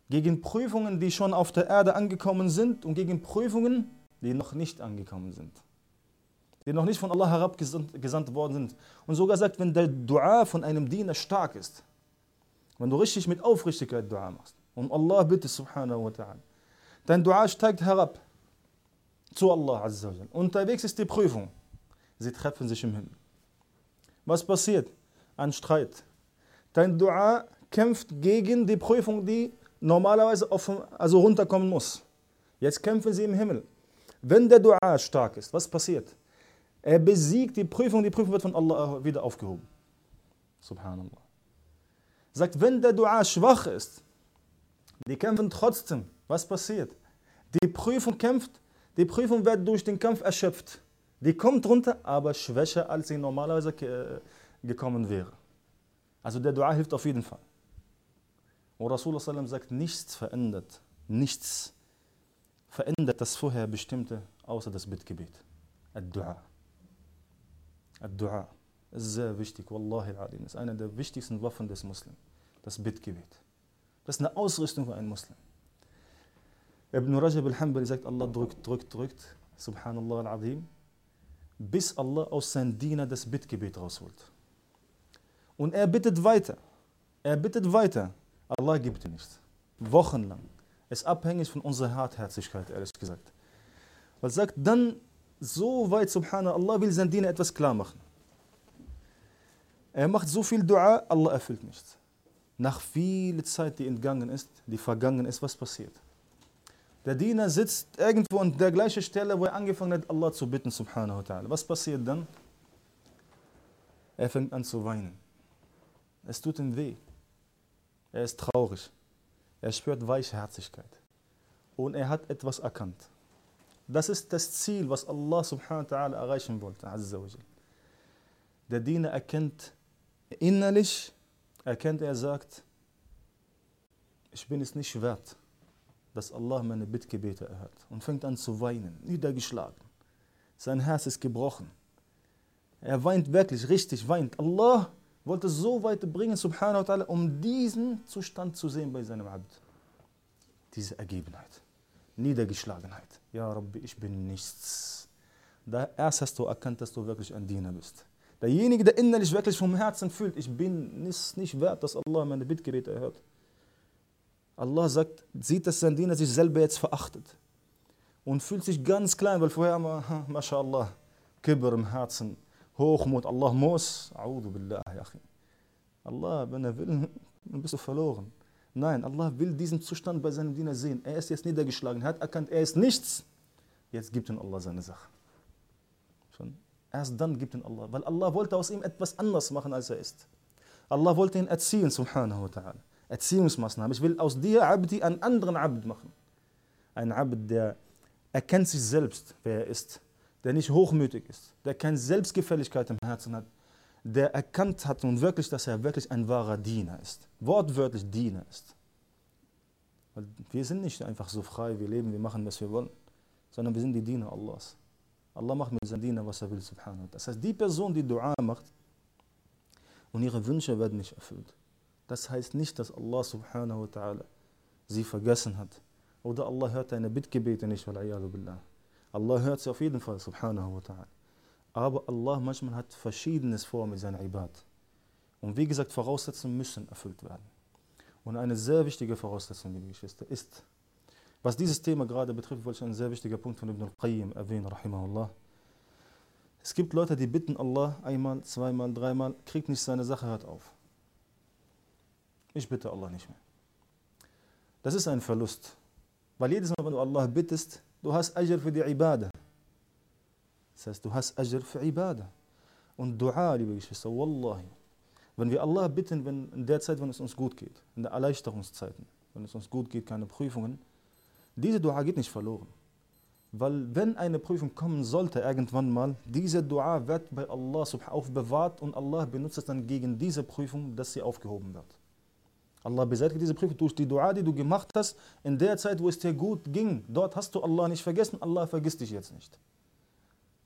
Speaker 1: gegen Prüfungen, die schon auf der Erde angekommen sind und gegen Prüfungen, die noch nicht angekommen sind. Die noch nicht von Allah herabgesandt worden sind. Und sogar sagt, wenn der Dua von einem Diener stark ist, wenn du richtig mit Aufrichtigkeit Dua machst und Allah bittest, subhanahu wa ta'ala, dein Dua steigt herab zu Allah Azza wa Unterwegs ist die Prüfung. Sie treffen sich im Himmel. Was passiert? Ein Streit. Dein Dua kämpft gegen die Prüfung, die normalerweise auf, also runterkommen muss. Jetzt kämpfen sie im Himmel. Wenn der Dua stark ist, was passiert? Er besiegt die Prüfung, die Prüfung wird von Allah wieder aufgehoben. Subhanallah. Sagt, wenn der Dua schwach ist, die kämpfen trotzdem. Was passiert? Die Prüfung kämpft, die Prüfung wird durch den Kampf erschöpft. Die kommt runter, aber schwächer, als sie normalerweise gekommen wäre. Also der Dua hilft auf jeden Fall. Und Rasulullah sagt, nichts verändert, nichts verändert das vorher Bestimmte, außer das Bittgebet. Ad-Dua. Ad-Dua ist sehr wichtig, Wallahi al-Adim. ist eine der wichtigsten Waffen des Muslims, das Bittgebet. Das ist eine Ausrüstung für einen Muslim. Ibn Rajab al-Hanbali sagt, Allah drückt, drückt, drückt, subhanallah al-Azim, bis Allah aus seinem Diener das Bittgebet rausholt. Und er bittet weiter. Er bittet weiter. Allah gibt ihm nichts. Wochenlang. Ist abhängig von unserer Hartherzigkeit, ehrlich gesagt. Weil sagt dann so weit, subhanallah, Allah will seinem Diener etwas klar machen. Er macht so viel Dua, Allah erfüllt nichts. Nach viel Zeit, die entgangen ist, die vergangen ist, was passiert? Der Diener sitzt irgendwo an der gleichen Stelle, wo er angefangen hat, Allah zu bitten, subhanahu wa ta'ala. Was passiert dann? Er fängt an zu weinen. Es tut ihm weh. Er ist traurig. Er spürt Weichherzigkeit. Und er hat etwas erkannt. Das ist das Ziel, was Allah subhanahu wa ta'ala erreichen wollte. Azza wa Der Diener erkennt innerlich, erkennt er, sagt, ich bin es nicht wert dass Allah meine Bittgebete erhört und fängt an zu weinen, niedergeschlagen. Sein Herz ist gebrochen. Er weint wirklich, richtig weint. Allah wollte es so weit bringen, subhanahu wa ta'ala, um diesen Zustand zu sehen bei seinem Abd. Diese Ergebenheit, Niedergeschlagenheit. Ja, Rabbi, ich bin nichts. Da erst hast du erkannt, dass du wirklich ein Diener bist. Derjenige, der innerlich wirklich vom Herzen fühlt, ich bin nicht, nicht wert, dass Allah meine Bittgebete erhört. Allah sagt, sieht, dass sein Diener sich selber jetzt verachtet und fühlt sich ganz klein, weil vorher, mashallah, Kibber im Herzen, Hochmut, Allah muss, a'udhu billah, Allah, wenn er will, dann bist du verloren. Nein, Allah will diesen Zustand bei seinem Diener sehen. Er ist jetzt niedergeschlagen, er hat erkannt, er ist nichts. Jetzt gibt ihm Allah seine Sache. Schon. Erst dann gibt ihm Allah, weil Allah wollte aus ihm etwas anders machen, als er ist. Allah wollte ihn erziehen, subhanahu wa ta'ala. Erziehungsmaßnahmen. Ich will aus dir, Abdi, einen anderen Abd machen. Ein Abd, der erkennt sich selbst, wer er ist, der nicht hochmütig ist, der keine Selbstgefälligkeit im Herzen hat. der erkannt hat nun wirklich, dass er wirklich ein wahrer Diener ist. Wortwörtlich Diener ist. Weil wir sind nicht einfach so frei, wir leben, wir machen, was wir wollen, sondern wir sind die Diener Allahs. Allah macht mit seinem Diener, was er will, subhanahu Das heißt, die Person, die Dua macht und ihre Wünsche werden nicht erfüllt. Das heißt nicht, dass Allah subhanahu wa ta'ala sie vergessen hat. Oder Allah hört deine Bittgebete nicht, billah. Allah hört sie auf jeden Fall, subhanahu wa ta'ala. Aber Allah manchmal hat Verschiedenes vor mit seiner Ibad. Und wie gesagt, Voraussetzungen müssen erfüllt werden. Und eine sehr wichtige Voraussetzung, liebe Geschwister, ist, was dieses Thema gerade betrifft, wollte ich einen sehr wichtigen Punkt von Ibn al-Qayyim erwähnen, rahimahullah. Es gibt Leute, die bitten Allah einmal, zweimal, dreimal, kriegt nicht seine Sache, hört auf. Ich bitte Allah nicht mehr. Das ist ein Verlust. Weil jedes Mal, wenn du Allah bittest, du hast Ajr für die Ibadah. Das heißt, du hast Ajr für Ibadah. Und Dua, liebe Geschwister, Wallahi, wenn wir Allah bitten, wenn in der Zeit, wenn es uns gut geht, in der Erleichterungszeiten, wenn es uns gut geht, keine Prüfungen, diese Dua geht nicht verloren. Weil wenn eine Prüfung kommen sollte irgendwann mal, diese Dua wird bei Allah aufbewahrt und Allah benutzt es dann gegen diese Prüfung, dass sie aufgehoben wird. Allah beseitigt diese Prüfung durch die Dua, die du gemacht hast, in der Zeit, wo es dir gut ging. Dort hast du Allah nicht vergessen, Allah vergisst dich jetzt nicht.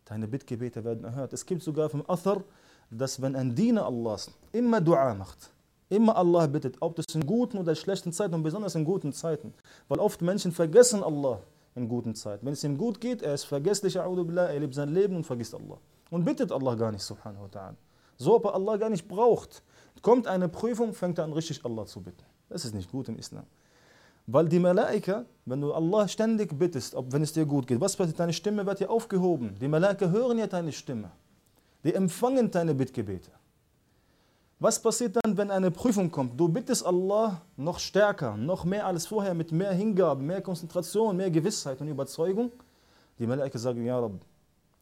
Speaker 1: Deine Bittgebete werden erhört. Es gibt sogar vom Athar, dass wenn ein Diener Allahs immer Dua macht, immer Allah bittet, ob das in guten oder schlechten Zeiten und besonders in guten Zeiten, weil oft Menschen vergessen Allah in guten Zeiten. Wenn es ihm gut geht, er ist vergesslich, er lebt sein Leben und vergisst Allah. Und bittet Allah gar nicht, subhanahu wa ta'ala. So, ob er Allah gar nicht braucht. Kommt eine Prüfung, fängt er an, richtig Allah zu bitten. Das ist nicht gut im Islam. Weil die Malaika, wenn du Allah ständig bittest, ob wenn es dir gut geht, was passiert? Deine Stimme wird ja aufgehoben. Die Malaika hören ja deine Stimme. Die empfangen deine Bittgebete. Was passiert dann, wenn eine Prüfung kommt? Du bittest Allah noch stärker, noch mehr als vorher, mit mehr Hingabe, mehr Konzentration, mehr Gewissheit und Überzeugung. Die Malaika sagen, ja Rab,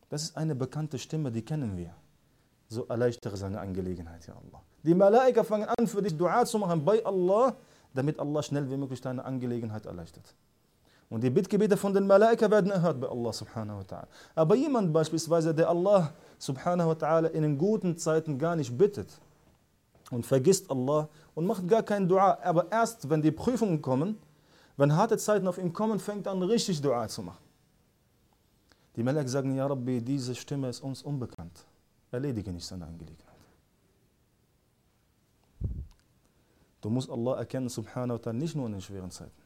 Speaker 1: das ist eine bekannte Stimme, die kennen wir. So erleichtere seine Angelegenheit, ja Allah. Die Malaika fangen an, für dich Dua zu machen bei Allah, damit Allah schnell wie möglich deine Angelegenheit erleichtert. Und die Bittgebete von den Malaika werden erhört bei Allah subhanahu wa ta'ala. Aber jemand beispielsweise, der Allah subhanahu wa ta'ala in den guten Zeiten gar nicht bittet und vergisst Allah und macht gar kein Dua, aber erst wenn die Prüfungen kommen, wenn harte Zeiten auf ihn kommen, fängt er an richtig Dua zu machen. Die Malaika sagen, Ja Rabbi, diese Stimme ist uns unbekannt. Erledige nicht seine Angelegenheit. Du musst Allah erkennen, subhanahu wa ta'ala, nicht nur in den schweren Zeiten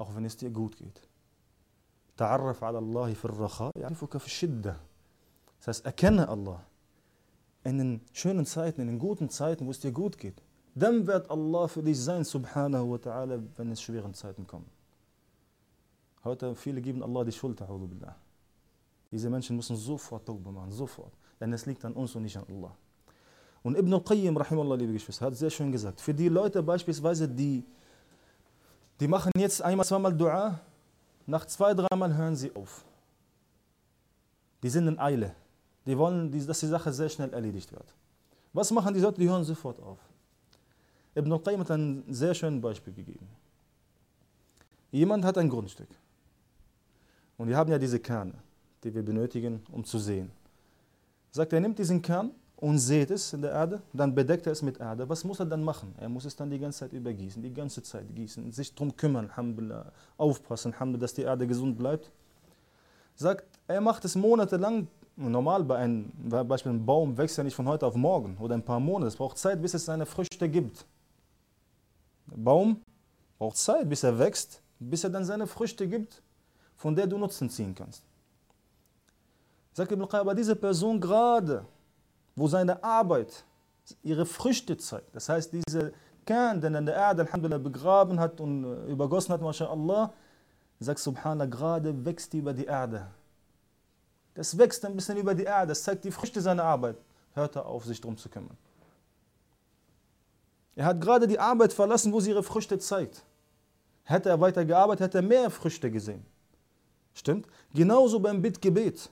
Speaker 1: auch wenn es dir gut geht. تعرف على الله في الرخاء يعرفك في الشدة. Das heißt, erkenne Allah in den schönen Zeiten, in den guten Zeiten, wo es dir gut geht. Dann wird Allah für dich sein, subhanahu wa ta'ala, wenn es schweren Zeiten kommen. Heute viele geben Allah die Schuld, billah. Diese Menschen müssen sofort Tauba machen, sofort. Denn es liegt an uns und nicht an Allah. Und Ibn al-Qayyim, rahimahullah, liebe Geschwister, hat sehr schön gesagt, für die Leute beispielsweise, die die machen jetzt einmal, zweimal Dua, nach zwei, dreimal hören sie auf. Die sind in Eile. Die wollen, dass die Sache sehr schnell erledigt wird. Was machen die Leute? Die hören sofort auf. Ibn al-Qayyim hat ein sehr schönes Beispiel gegeben. Jemand hat ein Grundstück. Und wir haben ja diese Kerne, die wir benötigen, um zu sehen. Sagt er, nimmt diesen Kern und sät es in der Erde, dann bedeckt er es mit Erde. Was muss er dann machen? Er muss es dann die ganze Zeit übergießen, die ganze Zeit gießen, sich darum kümmern, aufpassen, dass die Erde gesund bleibt. Sagt, er macht es monatelang. Normal bei einem, Beispiel ein Baum wächst ja nicht von heute auf morgen oder ein paar Monate. Es braucht Zeit, bis es seine Früchte gibt. Der Baum braucht Zeit, bis er wächst, bis er dann seine Früchte gibt, von der du Nutzen ziehen kannst. Sagt Ibn aber diese Person gerade, wo seine Arbeit ihre Früchte zeigt. Das heißt, diese Kern, den er in der Erde Alhamdulillah begraben hat und äh, übergossen hat, MashaAllah, sagt Subhanallah, gerade wächst über die Erde. Das wächst ein bisschen über die Erde, das zeigt die Früchte seiner Arbeit. Hört er auf, sich darum zu kümmern. Er hat gerade die Arbeit verlassen, wo sie ihre Früchte zeigt. Hätte er weiter gearbeitet, hätte er mehr Früchte gesehen. Stimmt? Genauso beim Bittgebet.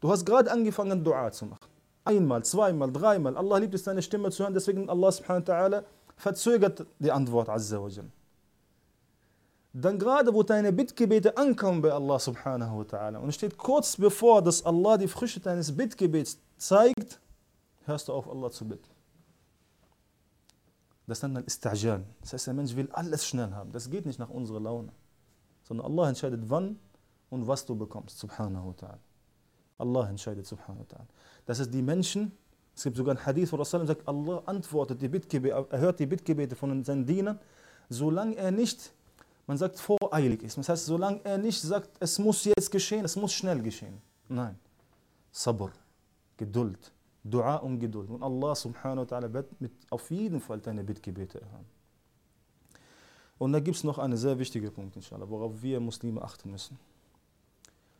Speaker 1: Du hast gerade angefangen, Dua zu machen. Einmal, zweimal, dreimal. Allah liebt es, deine Stimme zu hören. Deswegen Allah subhanahu wa ta'ala verzögert die Antwort azza wa Dann gerade, wo deine Bittgebete ankommen bei Allah subhanahu wa ta'ala und steht kurz bevor, dass Allah die Früchte deines Bittgebets zeigt, hörst du auf, Allah zu bitten. Das nennt man Istajal. Das heißt, der Mensch will alles schnell haben. Das geht nicht nach unserer Laune. Sondern Allah entscheidet, wann und was du bekommst. Subhanahu wa ta'ala. Allah entscheidet, subhanahu wa ta'ala. Das ist die Menschen, es gibt sogar ein Hadith, wo Rasul sagt, Allah antwortet die Bittgebete, er hört die Bittgebete von seinen Dienern, solange er nicht, man sagt, voreilig ist. Das heißt, solange er nicht sagt, es muss jetzt geschehen, es muss schnell geschehen. Nein. Sabr, Geduld, Dua und Geduld. Und Allah subhanahu wa ta'ala wird mit auf jeden Fall deine Bittgebete erhören. Und da gibt es noch einen sehr wichtigen Punkt, inshallah, worauf wir Muslime achten müssen.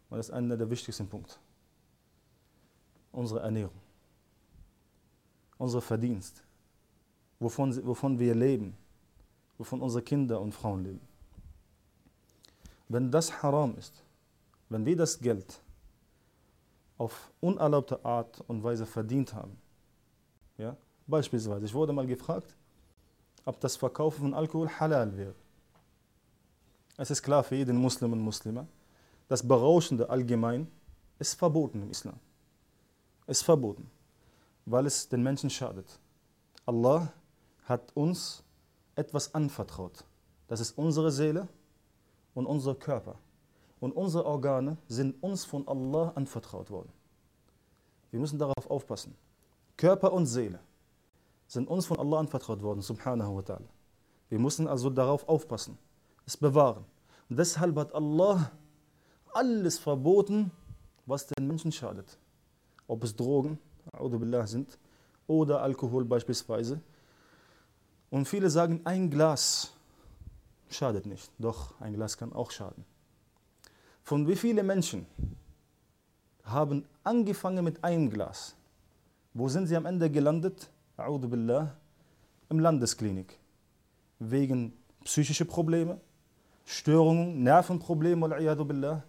Speaker 1: Weil das ist einer der wichtigsten Punkte. Unsere Ernährung unser Verdienst, wovon, wovon wir leben, wovon unsere Kinder und Frauen leben. Wenn das haram ist, wenn wir das Geld auf unerlaubte Art und Weise verdient haben, ja, beispielsweise, ich wurde mal gefragt, ob das Verkaufen von Alkohol halal wäre. Es ist klar für jeden Muslim und Muslima, das Berauschende allgemein ist verboten im Islam. Ist verboten weil es den Menschen schadet. Allah hat uns etwas anvertraut. Das ist unsere Seele und unser Körper. Und unsere Organe sind uns von Allah anvertraut worden. Wir müssen darauf aufpassen. Körper und Seele sind uns von Allah anvertraut worden, subhanahu wa ta'ala. Wir müssen also darauf aufpassen, es bewahren. Und deshalb hat Allah alles verboten, was den Menschen schadet. Ob es Drogen, sind oder Alkohol beispielsweise. Und viele sagen, ein Glas schadet nicht. Doch, ein Glas kann auch schaden. Von wie viele Menschen haben angefangen mit einem Glas? Wo sind sie am Ende gelandet? Im Landesklinik. Wegen psychischer Probleme, Störungen, Nervenprobleme, billah.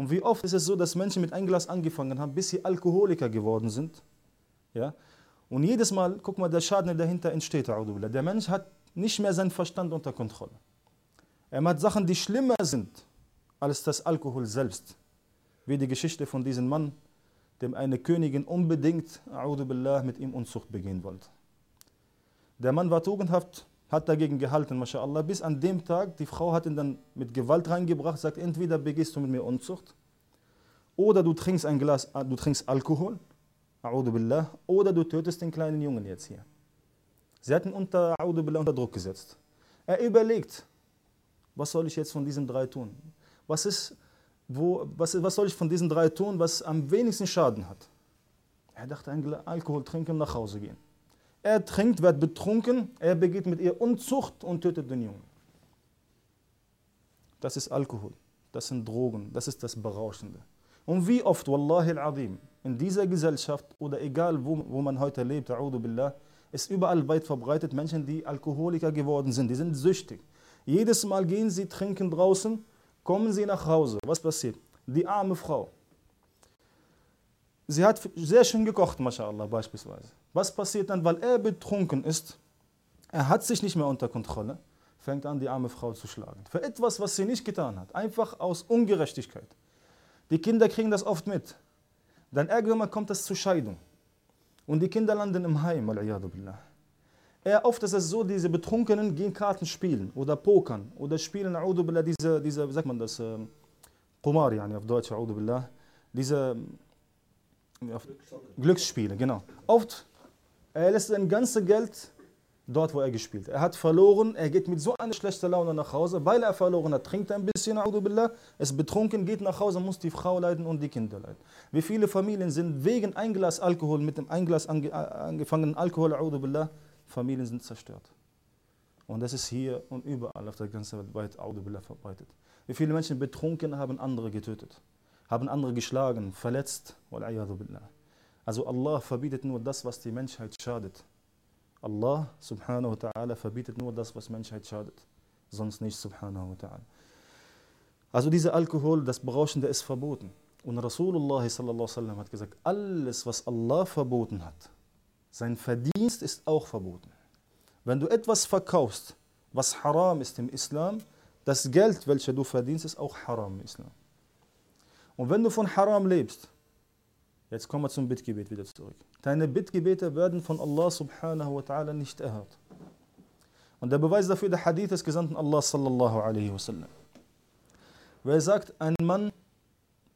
Speaker 1: Und wie oft ist es so, dass Menschen mit einem Glas angefangen haben, bis sie Alkoholiker geworden sind? Ja? Und jedes Mal, guck mal, der Schaden, der dahinter entsteht, der Mensch hat nicht mehr seinen Verstand unter Kontrolle. Er macht Sachen, die schlimmer sind als das Alkohol selbst. Wie die Geschichte von diesem Mann, dem eine Königin unbedingt billah, mit ihm Unzucht begehen wollte. Der Mann war tugendhaft, hat dagegen gehalten, mashallah, bis an dem Tag, die Frau hat ihn dann mit Gewalt reingebracht, sagt, entweder begehst du mit mir Unzucht oder du trinkst ein Glas, du trinkst Alkohol billah, oder du tötest den kleinen Jungen jetzt hier. Sie hatten unter, billah, unter Druck gesetzt. Er überlegt, was soll ich jetzt von diesen drei tun? Was, ist, wo, was, was soll ich von diesen drei tun, was am wenigsten Schaden hat? Er dachte, Alkohol trinken, nach Hause gehen. Er trinkt, wird betrunken, er begeht mit ihr Unzucht und tötet den Jungen. Das ist Alkohol, das sind Drogen, das ist das Berauschende. Und wie oft, Wallahi al-Azim, in dieser Gesellschaft oder egal wo, wo man heute lebt, billah, ist überall weit verbreitet Menschen, die Alkoholiker geworden sind, die sind süchtig. Jedes Mal gehen sie trinken draußen, kommen sie nach Hause. Was passiert? Die arme Frau. Sie hat sehr schön gekocht, mashallah, beispielsweise. Was passiert dann, weil er betrunken ist? Er hat sich nicht mehr unter Kontrolle, fängt an, die arme Frau zu schlagen. Für etwas, was sie nicht getan hat. Einfach aus Ungerechtigkeit. Die Kinder kriegen das oft mit. Dann irgendwann kommt es zur Scheidung. Und die Kinder landen im Heim, billah. Oft ist es so, diese Betrunkenen gehen Karten spielen oder pokern oder spielen, billah, diese, diese, wie sagt man das, äh, Qumar, yani auf Deutsch, billah, diese Glücksspiele, genau. Oft, er lässt sein ganzes Geld dort, wo er gespielt hat. Er hat verloren, er geht mit so einer schlechten Laune nach Hause, weil er verloren hat, trinkt ein bisschen, ist betrunken, geht nach Hause, muss die Frau leiden und die Kinder leiden. Wie viele Familien sind wegen ein Glas Alkohol, mit dem ein Glas ange, angefangenen Alkohol, Familien sind zerstört. Und das ist hier und überall auf der ganzen Welt verbreitet. Wie viele Menschen betrunken haben andere getötet, haben andere geschlagen, verletzt. Also Allah verbietet nur das, was die Menschheit schadet. Allah subhanahu wa ta'ala verbietet nur das, was Menschheit schadet. Sonst nicht subhanahu wa ta'ala. Also dieser Alkohol, das Berauschende ist verboten. Und Rasulullah sallallahu sallam hat gesagt, alles, was Allah verboten hat, sein Verdienst ist auch verboten. Wenn du etwas verkaufst, was haram ist im Islam, das Geld, welches du verdienst, ist auch haram im Islam. Und wenn du von haram lebst, Jetzt kommen wir zum Bittgebet wieder zurück. Deine Bittgebete werden von Allah subhanahu wa ta'ala nicht erhört. Und der Beweis dafür der Hadith des Gesandten Allah sallallahu alaihi wasallam. Wer sagt, ein Mann,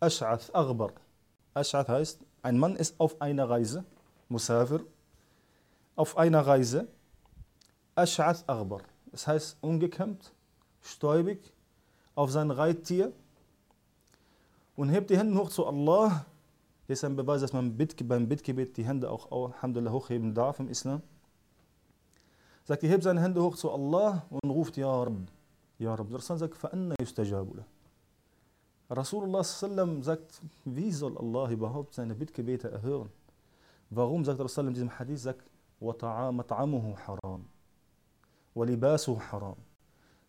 Speaker 1: Ash'ath, Aghbar. Ash'ath heißt, ein Mann ist auf einer Reise, Musafir, auf einer Reise, Ash'ath, Aghbar. Das heißt, ungekämmt, stäubig, auf sein Reittier und hebt die Hände hoch zu Allah. Das ist ein Beweis, dass man beim Bittgebet die Hände auch, Alhamdulillah, hochheben darf im Islam. Sagt, er hebt seine Hände hoch zu Allah und ruft, Ja Rabb, Ja Rabb. Der Rasul sagt, يُسْتَجَابُ لَهُ Rasulullah sallam sagt, wie soll Allah überhaupt seine Bittgebete erhören? Warum sagt Rasul in diesem Hadith, sagt, وَطَعَامُهُ haram, وَلِبَاسُهُ haram.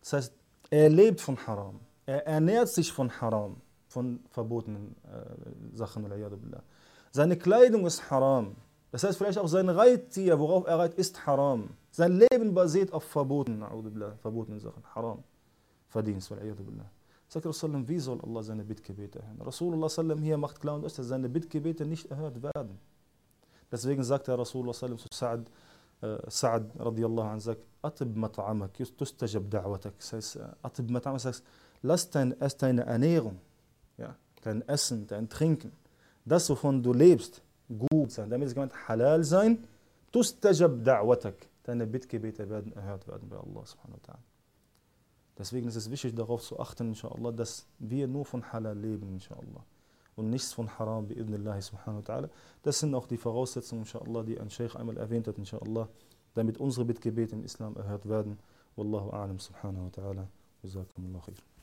Speaker 1: Das heißt, er lebt von Haram, er ernährt sich von Haram, von verbotenen äh, Sachen. Seine Kleidung ist Haram. Das heißt vielleicht auch sein Reittier, worauf er reitet, ist Haram. Sein Leben basiert auf verbotenen, verbotenen Sachen, Haram. Verdienst, billah. Sagt Rasulullah, wie soll Allah seine Bittgebete erhören? Rasulullah sallam hier macht klar und dass seine Bittgebete nicht erhört werden. Deswegen sagt der Rasulullah sallam zu Sa'ad, äh, Sa'ad radiallahu anh, sagt, Atib mat'amak, tustajab da'watak. Das heißt, Atib mat'amak, heißt, lass dein, deine Ernährung, dein Essen, dein Trinken, das, wovon du lebst, gut sein. Damit ist gemeint, halal sein, tustajab da'watak. Deine Bittgebete werden erhört werden bei Allah subhanahu wa ta'ala. Deswegen ist es wichtig, darauf zu achten, inshallah, dass wir nur von Halal leben, inshallah. Und nichts von Haram, bi'idnillahi subhanahu wa ta'ala. Das sind auch die Voraussetzungen, inshallah, die ein Sheikh einmal erwähnt hat, inshallah, damit unsere Bittgebete im Islam erhört werden. Wallahu a'lam subhanahu wa ta'ala. Jazakumullah khair.